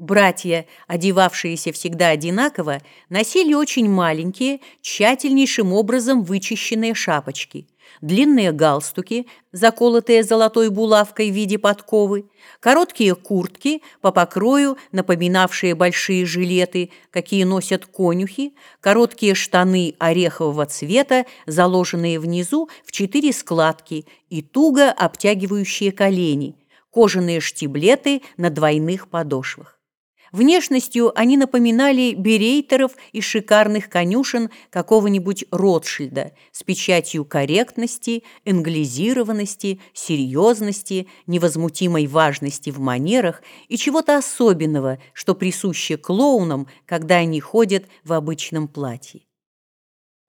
Братья, одевавшиеся всегда одинаково, носили очень маленькие, тщательнейшим образом вычищенные шапочки, длинные галстуки, заколотые золотой булавкой в виде подковы, короткие куртки, по покрою напоминавшие большие жилеты, какие носят конюхи, короткие штаны орехового цвета, заложенные внизу в четыре складки и туго обтягивающие колени, кожаные штиблеты на двойных подошвах. Внешностью они напоминали берейтеров из шикарных конюшен какого-нибудь Ротшильда с печатью корректности, англизированности, серьезности, невозмутимой важности в манерах и чего-то особенного, что присуще клоунам, когда они ходят в обычном платье.